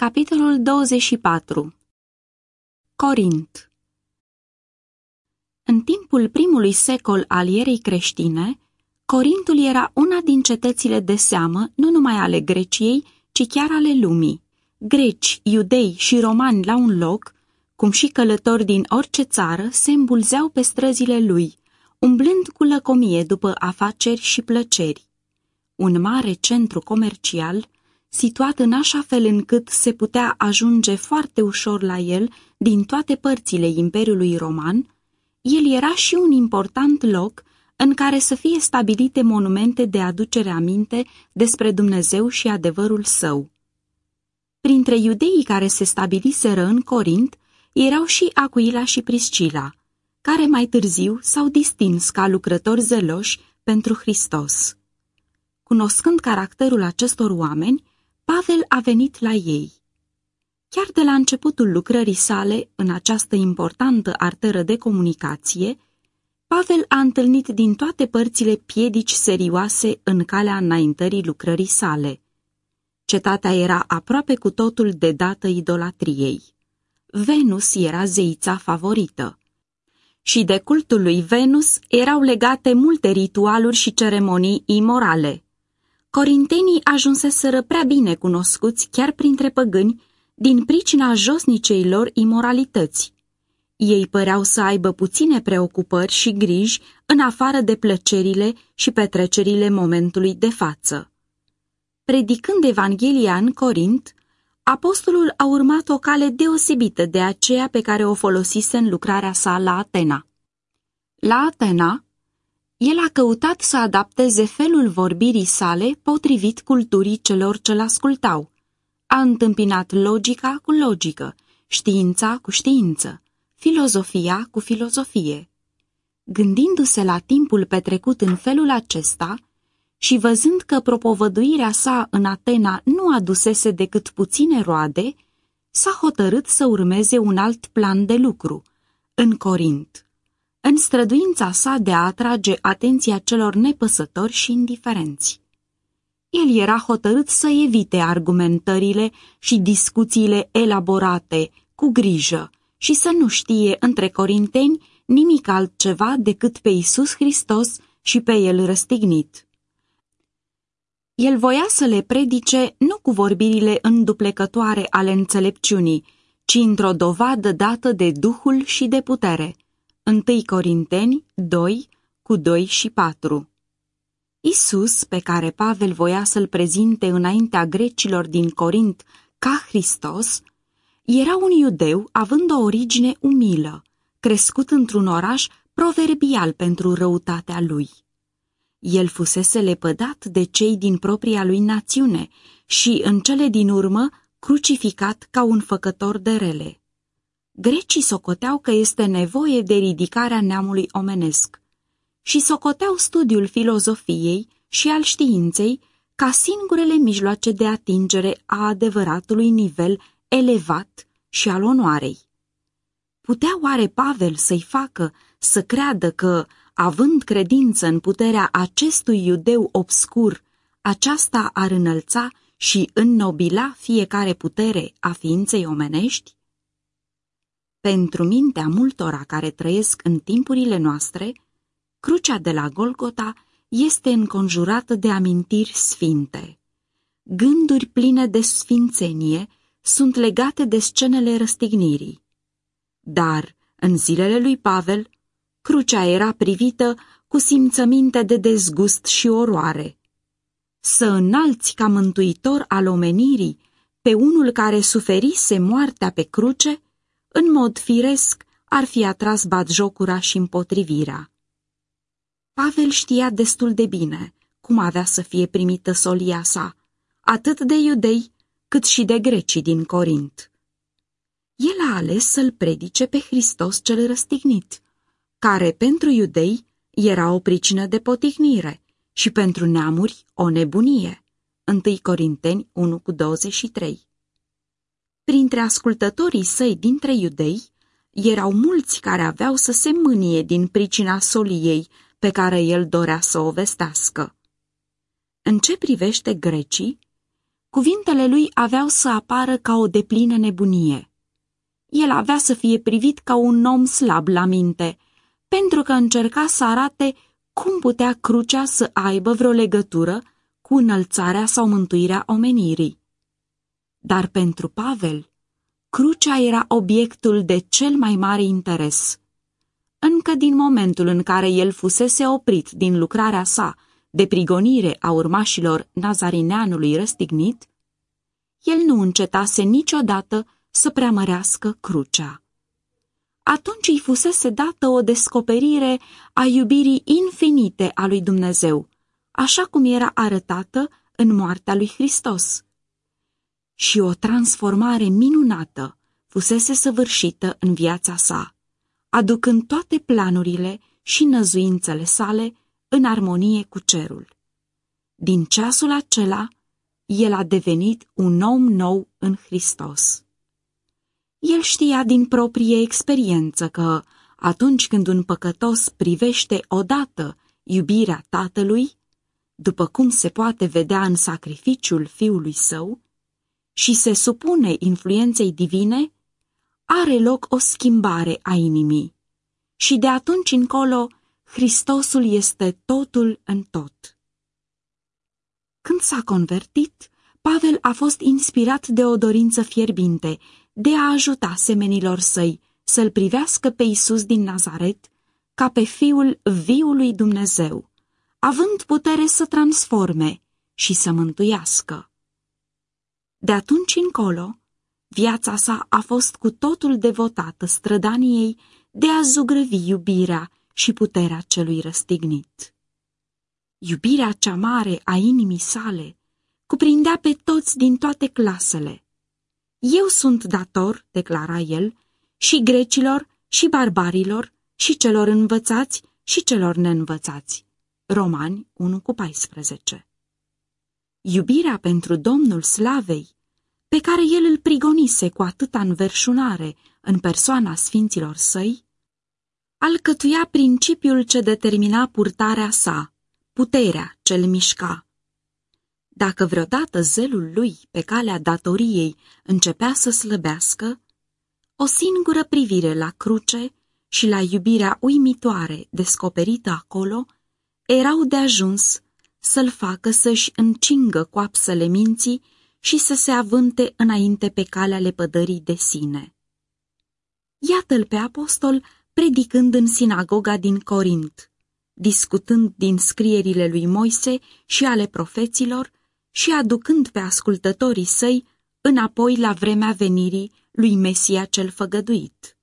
Capitolul 24 Corint În timpul primului secol al ierei creștine, Corintul era una din cetățile de seamă nu numai ale Greciei, ci chiar ale lumii. Greci, iudei și romani la un loc, cum și călători din orice țară, se îmbulzeau pe străzile lui, umblând cu lăcomie după afaceri și plăceri. Un mare centru comercial, situat în așa fel încât se putea ajunge foarte ușor la el din toate părțile Imperiului Roman, el era și un important loc în care să fie stabilite monumente de aducere aminte despre Dumnezeu și adevărul său. Printre iudeii care se stabiliseră în Corint erau și Acuila și Priscila, care mai târziu s-au distins ca lucrători zeloși pentru Hristos. Cunoscând caracterul acestor oameni, Pavel a venit la ei. Chiar de la începutul lucrării sale în această importantă arteră de comunicație, Pavel a întâlnit din toate părțile piedici serioase în calea înaintării lucrării sale. Cetatea era aproape cu totul de dată idolatriei. Venus era zeița favorită. Și de cultul lui Venus erau legate multe ritualuri și ceremonii imorale. Corintenii ajunseseră prea bine cunoscuți chiar printre păgâni din pricina josnicei lor imoralități. Ei păreau să aibă puține preocupări și griji în afară de plăcerile și petrecerile momentului de față. Predicând Evanghelia în Corint, apostolul a urmat o cale deosebită de aceea pe care o folosise în lucrarea sa la Atena. La Atena, el a căutat să adapteze felul vorbirii sale potrivit culturii celor ce-l ascultau. A întâmpinat logica cu logică, știința cu știință, filozofia cu filozofie. Gândindu-se la timpul petrecut în felul acesta și văzând că propovăduirea sa în Atena nu adusese decât puține roade, s-a hotărât să urmeze un alt plan de lucru, în Corint în străduința sa de a atrage atenția celor nepăsători și indiferenți. El era hotărât să evite argumentările și discuțiile elaborate, cu grijă, și să nu știe între corinteni nimic altceva decât pe Isus Hristos și pe El răstignit. El voia să le predice nu cu vorbirile înduplecătoare ale înțelepciunii, ci într-o dovadă dată de Duhul și de putere – 1 Corinteni 2, cu 2 și 4 Isus, pe care Pavel voia să-l prezinte înaintea grecilor din Corint ca Hristos, era un iudeu având o origine umilă, crescut într-un oraș proverbial pentru răutatea lui. El fusese lepădat de cei din propria lui națiune și, în cele din urmă, crucificat ca un făcător de rele. Grecii socoteau că este nevoie de ridicarea neamului omenesc și socoteau studiul filozofiei și al științei ca singurele mijloace de atingere a adevăratului nivel elevat și al onoarei. Putea oare Pavel să-i facă să creadă că, având credință în puterea acestui iudeu obscur, aceasta ar înălța și înnobila fiecare putere a ființei omenești? Pentru mintea multora care trăiesc în timpurile noastre, crucea de la Golgota este înconjurată de amintiri sfinte. Gânduri pline de sfințenie sunt legate de scenele răstignirii. Dar, în zilele lui Pavel, crucea era privită cu simțăminte de dezgust și oroare. Să înalți ca mântuitor al omenirii pe unul care suferise moartea pe cruce, în mod firesc, ar fi atras batjocura și împotrivirea. Pavel știa destul de bine cum avea să fie primită solia sa, atât de iudei cât și de grecii din Corint. El a ales să-l predice pe Hristos cel răstignit, care pentru iudei era o pricină de potihnire și pentru neamuri o nebunie. 1 Corinteni 1 cu 23 Printre ascultătorii săi dintre iudei erau mulți care aveau să se mânie din pricina soliei pe care el dorea să o vestească. În ce privește grecii, Cuvintele lui aveau să apară ca o deplină nebunie. El avea să fie privit ca un om slab la minte, pentru că încerca să arate cum putea crucea să aibă vreo legătură cu înălțarea sau mântuirea omenirii. Dar pentru Pavel, crucea era obiectul de cel mai mare interes. Încă din momentul în care el fusese oprit din lucrarea sa de prigonire a urmașilor nazarineanului răstignit, el nu încetase niciodată să preamărească crucea. Atunci îi fusese dată o descoperire a iubirii infinite a lui Dumnezeu, așa cum era arătată în moartea lui Hristos. Și o transformare minunată fusese săvârșită în viața sa, aducând toate planurile și năzuințele sale în armonie cu cerul. Din ceasul acela, el a devenit un om nou în Hristos. El știa din proprie experiență că, atunci când un păcătos privește odată iubirea tatălui, după cum se poate vedea în sacrificiul fiului său, și se supune influenței divine, are loc o schimbare a inimii. Și de atunci încolo, Hristosul este totul în tot. Când s-a convertit, Pavel a fost inspirat de o dorință fierbinte de a ajuta semenilor săi să-L privească pe Isus din Nazaret ca pe Fiul viului Dumnezeu, având putere să transforme și să mântuiască. De atunci încolo, viața sa a fost cu totul devotată strădaniei de a zugrăvi iubirea și puterea celui răstignit. Iubirea cea mare a inimii sale cuprindea pe toți din toate clasele. Eu sunt dator, declara el, și grecilor, și barbarilor, și celor învățați, și celor neînvățați. Romani 1 cu 14 Iubirea pentru Domnul Slavei, pe care el îl prigonise cu atâta înverșunare în persoana sfinților săi, alcătuia principiul ce determina purtarea sa, puterea ce îl mișca. Dacă vreodată zelul lui pe calea datoriei începea să slăbească, o singură privire la cruce și la iubirea uimitoare descoperită acolo erau de ajuns să-l facă să-și încingă coapsele minții și să se avânte înainte pe calea lepădării de sine. Iată-l pe apostol predicând în sinagoga din Corint, discutând din scrierile lui Moise și ale profeților și aducând pe ascultătorii săi înapoi la vremea venirii lui Mesia cel făgăduit.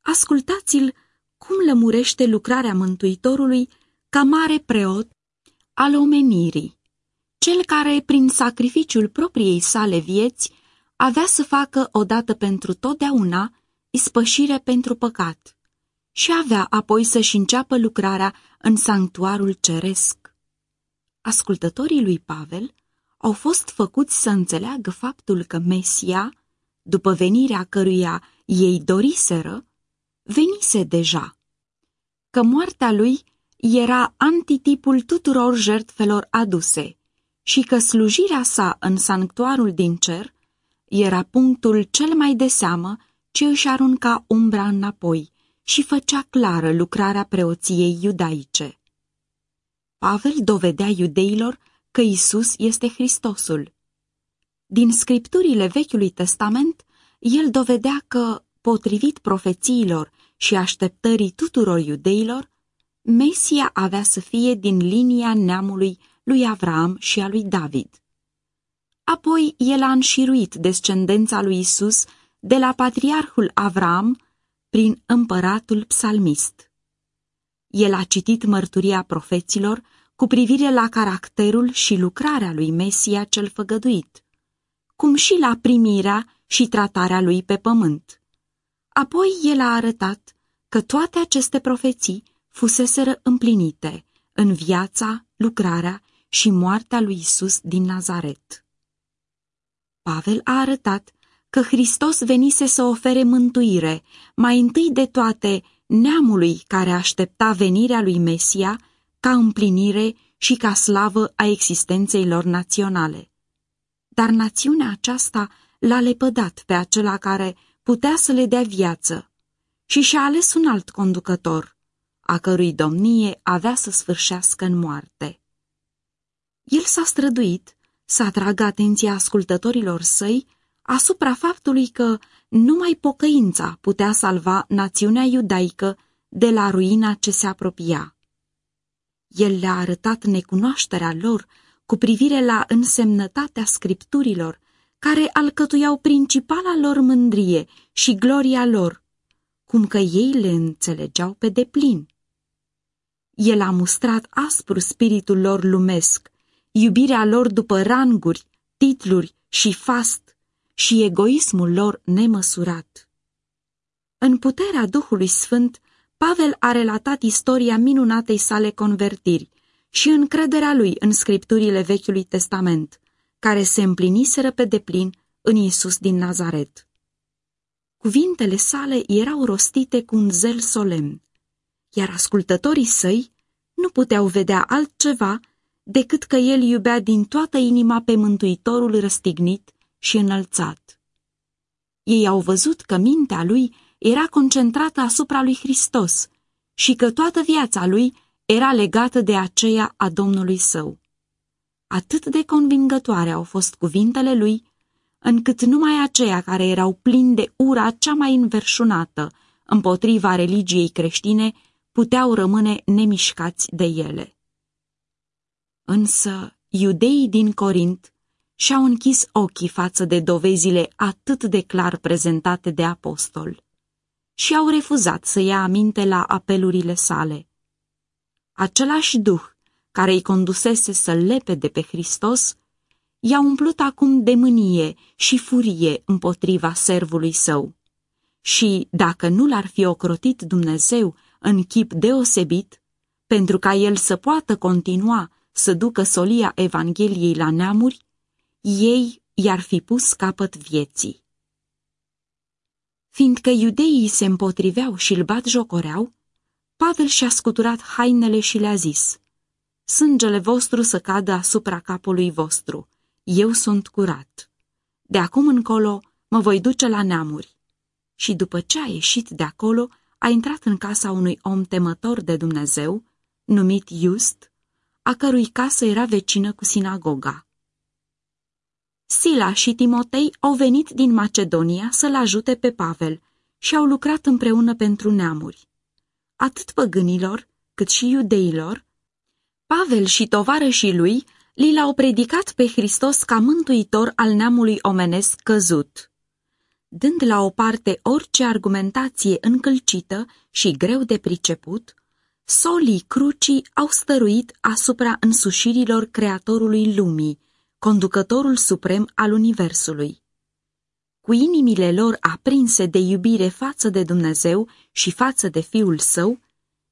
Ascultați-l cum lămurește lucrarea Mântuitorului ca mare preot al omenirii, cel care, prin sacrificiul propriei sale vieți, avea să facă odată pentru totdeauna ispășire pentru păcat și avea apoi să-și înceapă lucrarea în sanctuarul ceresc. Ascultătorii lui Pavel au fost făcuți să înțeleagă faptul că Mesia, după venirea căruia ei doriseră, venise deja, că moartea lui era antitipul tuturor jertfelor aduse și că slujirea sa în sanctuarul din cer era punctul cel mai de seamă ce își arunca umbra înapoi și făcea clară lucrarea preoției iudaice. Pavel dovedea iudeilor că Isus este Hristosul. Din scripturile Vechiului Testament, el dovedea că, potrivit profețiilor și așteptării tuturor iudeilor, Mesia avea să fie din linia neamului lui Avram și a lui David. Apoi el a înșiruit descendența lui Isus de la patriarhul Avram prin împăratul psalmist. El a citit mărturia profeților cu privire la caracterul și lucrarea lui Mesia cel făgăduit, cum și la primirea și tratarea lui pe pământ. Apoi el a arătat că toate aceste profeții fuseseră împlinite în viața, lucrarea și moartea lui Isus din Nazaret. Pavel a arătat că Hristos venise să ofere mântuire, mai întâi de toate neamului care aștepta venirea lui Mesia ca împlinire și ca slavă a existenței lor naționale. dar națiunea aceasta l-a lepădat pe acela care putea să le dea viață și și-a ales un alt conducător, a cărui domnie avea să sfârșească în moarte. El s-a străduit să atragă atenția ascultătorilor săi asupra faptului că numai pocăința putea salva națiunea iudaică de la ruina ce se apropia. El le-a arătat necunoașterea lor cu privire la însemnătatea scripturilor, care alcătuiau principala lor mândrie și gloria lor, cum că ei le înțelegeau pe deplin. El a mustrat aspru spiritul lor lumesc, iubirea lor după ranguri, titluri și fast și egoismul lor nemăsurat. În puterea Duhului Sfânt, Pavel a relatat istoria minunatei sale convertiri și încrederea lui în scripturile Vechiului Testament, care se împliniseră pe deplin în Iisus din Nazaret. Cuvintele sale erau rostite cu un zel solemn, iar ascultătorii săi nu puteau vedea altceva decât că el iubea din toată inima pe Mântuitorul răstignit și înălțat. Ei au văzut că mintea lui era concentrată asupra lui Hristos și că toată viața lui era legată de aceea a Domnului său. Atât de convingătoare au fost cuvintele lui, încât numai aceia care erau plini de ura cea mai înverșunată împotriva religiei creștine puteau rămâne nemișcați de ele. Însă iudeii din Corint și-au închis ochii față de dovezile atât de clar prezentate de apostol și au refuzat să ia aminte la apelurile sale. Același duh care îi condusese să lepe de pe Hristos, i-a umplut acum de mânie și furie împotriva servului său. Și, dacă nu l-ar fi ocrotit Dumnezeu în chip deosebit, pentru ca el să poată continua să ducă solia Evangheliei la neamuri, ei i-ar fi pus capăt vieții. Fiindcă iudeii se împotriveau și îl bat jocoreau, Pavel și-a scuturat hainele și le-a zis, Sângele vostru să cadă asupra capului vostru, eu sunt curat. De acum încolo mă voi duce la neamuri. Și după ce a ieșit de acolo, a intrat în casa unui om temător de Dumnezeu, numit Just, a cărui casă era vecină cu sinagoga. Sila și Timotei au venit din Macedonia să-l ajute pe Pavel și au lucrat împreună pentru neamuri. Atât păgânilor, cât și iudeilor, Pavel și tovarășii lui li l-au predicat pe Hristos ca mântuitor al neamului omenesc căzut. Dând la o parte orice argumentație încălcită și greu de priceput, solii crucii au stăruit asupra însușirilor Creatorului lumii, conducătorul suprem al Universului. Cu inimile lor aprinse de iubire față de Dumnezeu și față de Fiul Său,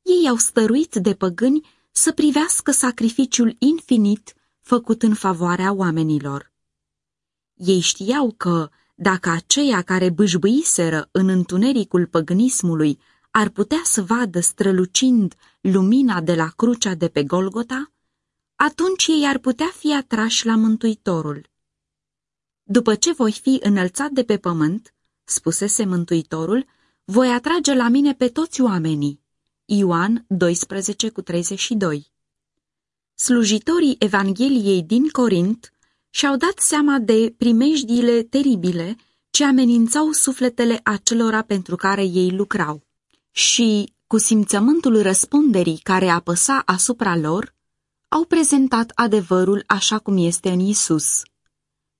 ei au stăruit de păgâni să privească sacrificiul infinit făcut în favoarea oamenilor. Ei știau că, dacă aceia care bâșbâiseră în întunericul păgânismului ar putea să vadă strălucind lumina de la crucea de pe Golgota, atunci ei ar putea fi atrași la Mântuitorul. După ce voi fi înălțat de pe pământ, spusese Mântuitorul, voi atrage la mine pe toți oamenii. Ioan 12 cu 32 Slujitorii Evangheliei din Corint și-au dat seama de primejdiile teribile ce amenințau sufletele acelora pentru care ei lucrau. Și, cu simțământul răspunderii care apăsa asupra lor, au prezentat adevărul așa cum este în Isus.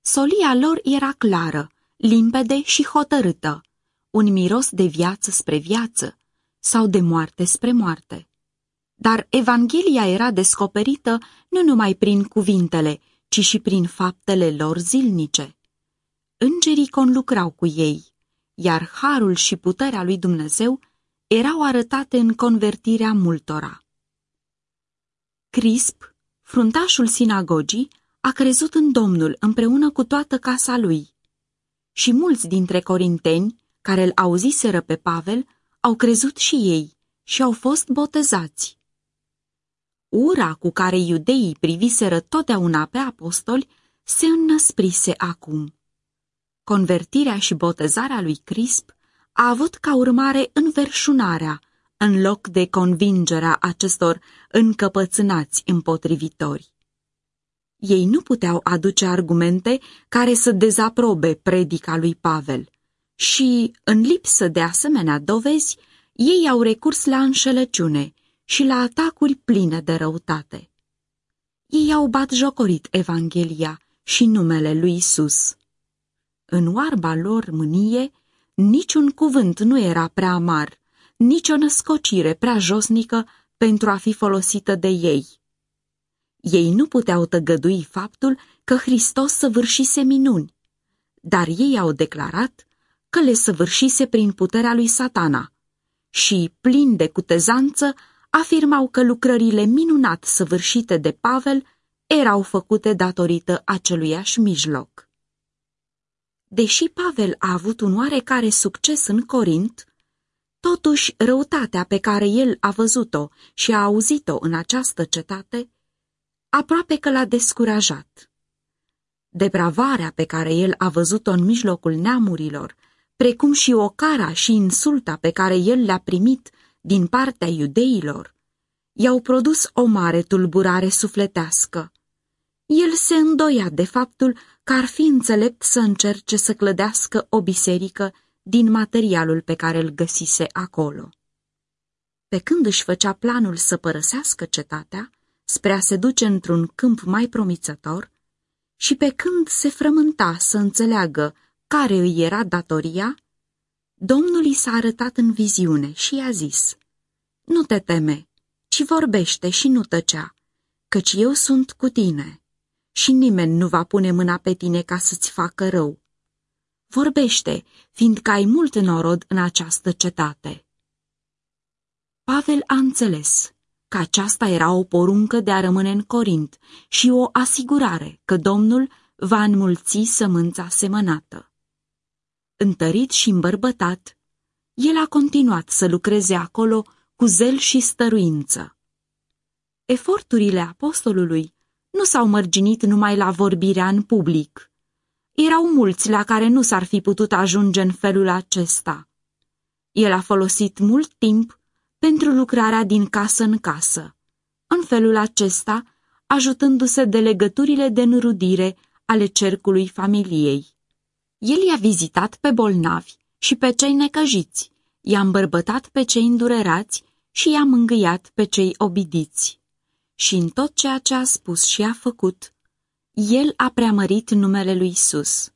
Solia lor era clară, limpede și hotărâtă, un miros de viață spre viață sau de moarte spre moarte. Dar Evanghelia era descoperită nu numai prin cuvintele, ci și prin faptele lor zilnice. Îngerii conlucrau cu ei, iar harul și puterea lui Dumnezeu erau arătate în convertirea multora. Crisp, fruntașul sinagogii, a crezut în Domnul împreună cu toată casa lui. Și mulți dintre corinteni, care îl auziseră pe Pavel, au crezut și ei și au fost botezați. Ura cu care iudeii priviseră totdeauna pe apostoli se înnăsprise acum. Convertirea și botezarea lui Crisp a avut ca urmare înverșunarea, în loc de convingerea acestor încăpățânați împotrivitori. Ei nu puteau aduce argumente care să dezaprobe predica lui Pavel și, în lipsă de asemenea dovezi, ei au recurs la înșelăciune și la atacuri pline de răutate. Ei au bat jocorit Evanghelia și numele lui Isus. În oarba lor mânie, niciun cuvânt nu era prea amar, nici o născocire prea josnică pentru a fi folosită de ei. Ei nu puteau tăgădui faptul că Hristos săvârșise minuni, dar ei au declarat că le săvârșise prin puterea lui satana și, plin de cutezanță, afirmau că lucrările minunat săvârșite de Pavel erau făcute datorită aceluiași mijloc. Deși Pavel a avut un oarecare succes în Corint, totuși răutatea pe care el a văzut-o și a auzit-o în această cetate, aproape că l-a descurajat. Depravarea pe care el a văzut-o în mijlocul neamurilor, precum și ocara și insulta pe care el le-a primit din partea iudeilor, i-au produs o mare tulburare sufletească. El se îndoia de faptul că ar fi înțelept să încerce să clădească o biserică din materialul pe care îl găsise acolo. Pe când își făcea planul să părăsească cetatea, spre a se duce într-un câmp mai promițător, și pe când se frământa să înțeleagă care îi era datoria, Domnul i s-a arătat în viziune și i-a zis, Nu te teme, ci vorbește și nu tăcea, căci eu sunt cu tine și nimeni nu va pune mâna pe tine ca să-ți facă rău. Vorbește, fiindcă ai mult norod în această cetate. Pavel a înțeles că aceasta era o poruncă de a rămâne în Corint și o asigurare că Domnul va înmulți sămânța semănată. Întărit și îmbărbătat, el a continuat să lucreze acolo cu zel și stăruință. Eforturile apostolului nu s-au mărginit numai la vorbirea în public. Erau mulți la care nu s-ar fi putut ajunge în felul acesta. El a folosit mult timp pentru lucrarea din casă în casă. În felul acesta, ajutându-se de legăturile de înrudire ale cercului familiei. El i-a vizitat pe bolnavi și pe cei necăjiți, i-a îmbărbătat pe cei îndurerați și i-a mângâiat pe cei obidiți. Și în tot ceea ce a spus și a făcut, el a preamărit numele lui Isus.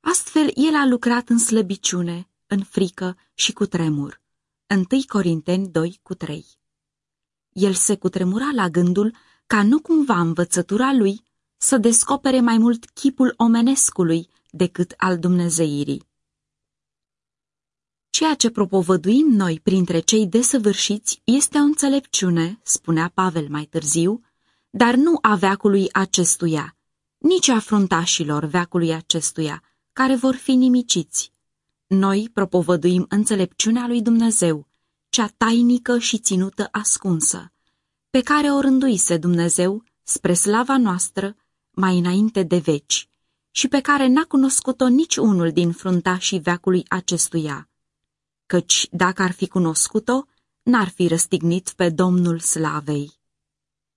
Astfel, el a lucrat în slăbiciune, în frică și cu tremur. 1 Corinteni 2 cu 3 El se cutremura la gândul ca nu cumva învățătura lui să descopere mai mult chipul omenescului decât al Dumnezeirii. Ceea ce propovăduim noi printre cei desăvârșiți este o înțelepciune, spunea Pavel mai târziu, dar nu a veacului acestuia, nici a fruntașilor veacului acestuia, care vor fi nimiciți. Noi propovăduim înțelepciunea lui Dumnezeu, cea tainică și ținută ascunsă, pe care o rânduise Dumnezeu spre slava noastră mai înainte de veci și pe care n-a cunoscut-o nici unul din fruntașii veacului acestuia căci dacă ar fi cunoscut-o, n-ar fi răstignit pe Domnul Slavei.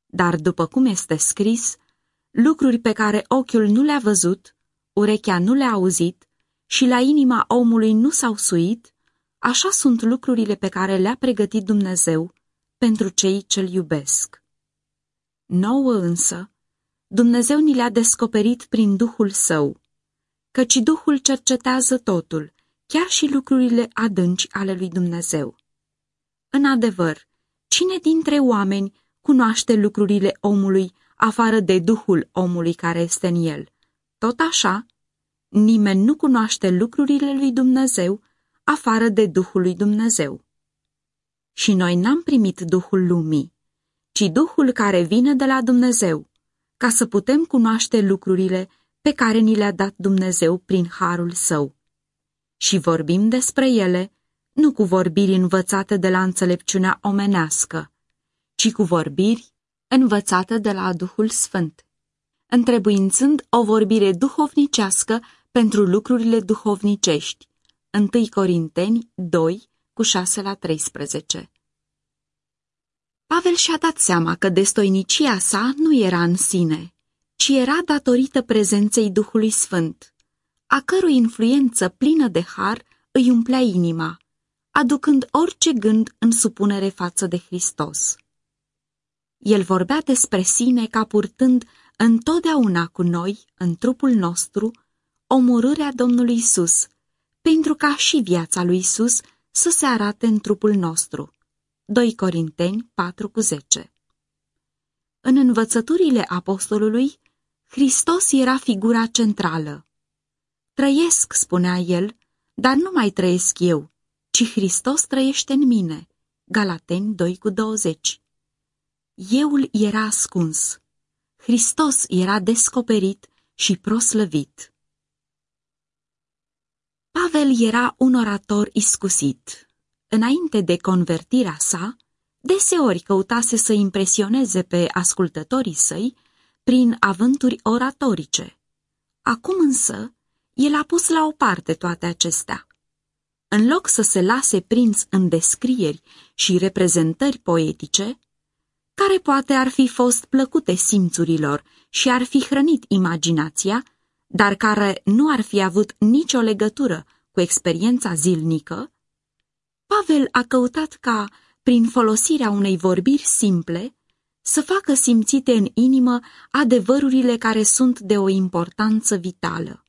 Dar după cum este scris, lucruri pe care ochiul nu le-a văzut, urechea nu le-a auzit și la inima omului nu s-au suit, așa sunt lucrurile pe care le-a pregătit Dumnezeu pentru cei ce-L iubesc. Nouă însă, Dumnezeu ni le-a descoperit prin Duhul Său, căci Duhul cercetează totul, chiar și lucrurile adânci ale lui Dumnezeu. În adevăr, cine dintre oameni cunoaște lucrurile omului afară de Duhul omului care este în el? Tot așa, nimeni nu cunoaște lucrurile lui Dumnezeu afară de Duhul lui Dumnezeu. Și noi n-am primit Duhul lumii, ci Duhul care vine de la Dumnezeu, ca să putem cunoaște lucrurile pe care ni le-a dat Dumnezeu prin harul său și vorbim despre ele, nu cu vorbiri învățate de la înțelepciunea omenească, ci cu vorbiri învățate de la Duhul Sfânt. întrebuințând o vorbire duhovnicească pentru lucrurile duhovnicești. 1 Corinteni 2, cu 6 la 13 Pavel și-a dat seama că destoinicia sa nu era în sine, ci era datorită prezenței Duhului Sfânt, a cărui influență plină de har îi umplea inima, aducând orice gând în supunere față de Hristos. El vorbea despre sine ca purtând întotdeauna cu noi, în trupul nostru, omorârea Domnului Isus, pentru ca și viața lui Isus să se arate în trupul nostru. 2 Corinteni 4,10 În învățăturile apostolului, Hristos era figura centrală. Trăiesc, spunea el, dar nu mai trăiesc eu, ci Hristos trăiește în mine. Galateni 2,20 Euul era ascuns. Hristos era descoperit și proslăvit. Pavel era un orator iscusit. Înainte de convertirea sa, deseori căutase să impresioneze pe ascultătorii săi prin avânturi oratorice. Acum însă, el a pus la o parte toate acestea. În loc să se lase prins în descrieri și reprezentări poetice, care poate ar fi fost plăcute simțurilor și ar fi hrănit imaginația, dar care nu ar fi avut nicio legătură cu experiența zilnică, Pavel a căutat ca, prin folosirea unei vorbiri simple, să facă simțite în inimă adevărurile care sunt de o importanță vitală.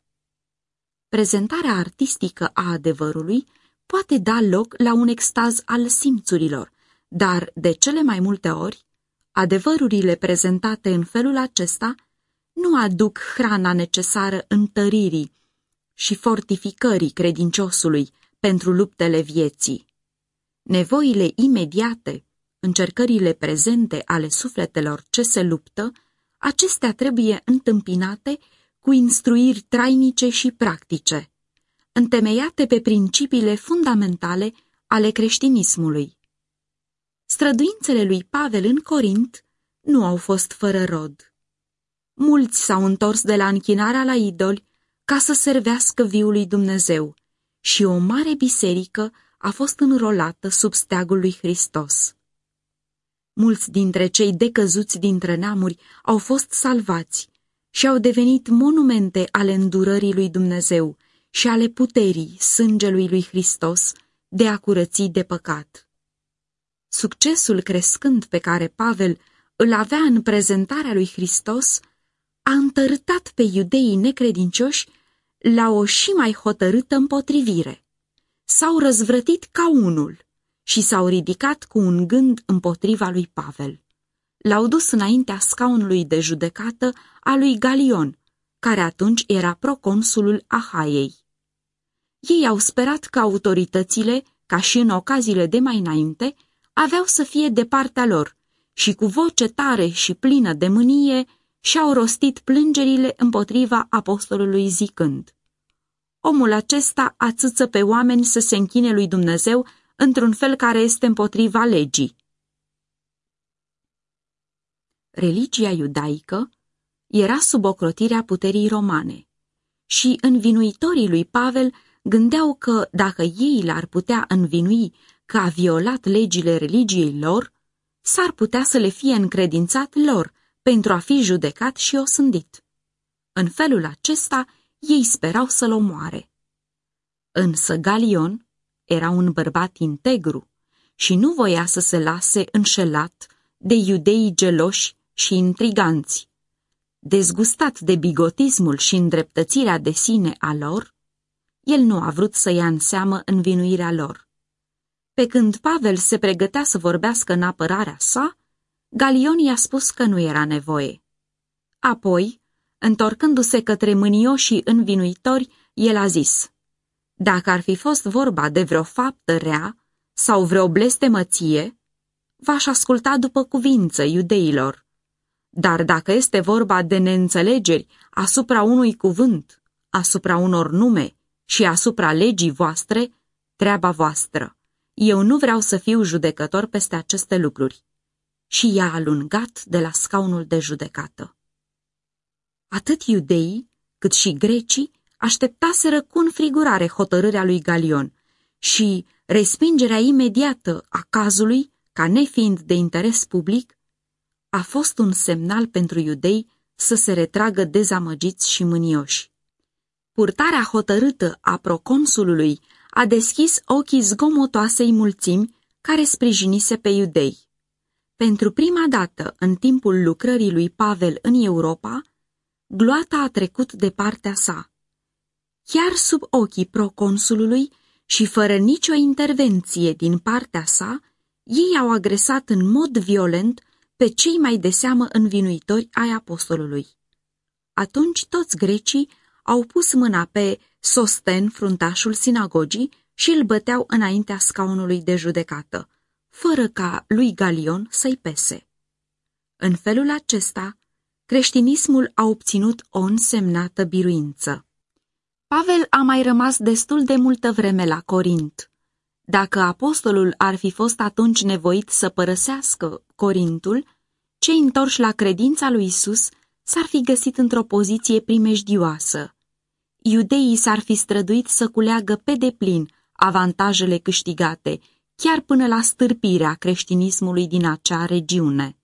Prezentarea artistică a adevărului poate da loc la un extaz al simțurilor, dar, de cele mai multe ori, adevărurile prezentate în felul acesta nu aduc hrana necesară întăririi și fortificării credinciosului pentru luptele vieții. Nevoile imediate, încercările prezente ale sufletelor ce se luptă, acestea trebuie întâmpinate cu instruiri trainice și practice, întemeiate pe principiile fundamentale ale creștinismului. Străduințele lui Pavel în Corint nu au fost fără rod. Mulți s-au întors de la închinarea la idoli ca să servească viului Dumnezeu și o mare biserică a fost înrolată sub steagul lui Hristos. Mulți dintre cei decăzuți dintre neamuri au fost salvați și au devenit monumente ale îndurării lui Dumnezeu și ale puterii sângelui lui Hristos de a curăți de păcat. Succesul crescând pe care Pavel îl avea în prezentarea lui Hristos a întărâtat pe iudeii necredincioși la o și mai hotărâtă împotrivire. S-au răzvrătit ca unul și s-au ridicat cu un gând împotriva lui Pavel. L-au dus înaintea scaunului de judecată a lui Galion, care atunci era proconsulul Ahaiei. Ei au sperat că autoritățile, ca și în ocaziile de mai înainte, aveau să fie de partea lor și cu voce tare și plină de mânie și-au rostit plângerile împotriva apostolului zicând Omul acesta ațâță pe oameni să se închine lui Dumnezeu într-un fel care este împotriva legii. Religia iudaică era sub ocrotirea puterii romane și învinuitorii lui Pavel gândeau că dacă ei l-ar putea învinui că a violat legile religiei lor, s-ar putea să le fie încredințat lor pentru a fi judecat și osândit. În felul acesta, ei sperau să-l omoare. Însă Galion era un bărbat integru și nu voia să se lase înșelat de iudeii geloși și intriganți. Dezgustat de bigotismul și îndreptățirea de sine a lor, el nu a vrut să ia în seamă învinuirea lor. Pe când Pavel se pregătea să vorbească în apărarea sa, Galion i-a spus că nu era nevoie. Apoi, întorcându-se către mânioșii învinuitori, el a zis, Dacă ar fi fost vorba de vreo faptă rea sau vreo blestemăție, v-aș asculta după cuvință iudeilor. Dar dacă este vorba de neînțelegeri asupra unui cuvânt, asupra unor nume și asupra legii voastre, treaba voastră. Eu nu vreau să fiu judecător peste aceste lucruri. Și i-a alungat de la scaunul de judecată. Atât iudeii, cât și grecii așteptaseră cu înfrigurare hotărârea lui Galion și respingerea imediată a cazului, ca nefiind de interes public, a fost un semnal pentru iudei să se retragă dezamăgiți și mânioși. Purtarea hotărâtă a proconsulului a deschis ochii zgomotoasei mulțimi care sprijinise pe iudei. Pentru prima dată, în timpul lucrării lui Pavel în Europa, gloata a trecut de partea sa. Chiar sub ochii proconsulului și fără nicio intervenție din partea sa, ei au agresat în mod violent pe cei mai de seamă învinuitori ai apostolului. Atunci toți grecii au pus mâna pe Sosten, fruntașul sinagogii, și îl băteau înaintea scaunului de judecată, fără ca lui Galion să-i pese. În felul acesta, creștinismul a obținut o însemnată biruință. Pavel a mai rămas destul de multă vreme la Corint. Dacă apostolul ar fi fost atunci nevoit să părăsească Corintul, cei întorși la credința lui Isus s-ar fi găsit într-o poziție primejdioasă. Iudeii s-ar fi străduit să culeagă pe deplin avantajele câștigate, chiar până la stârpirea creștinismului din acea regiune.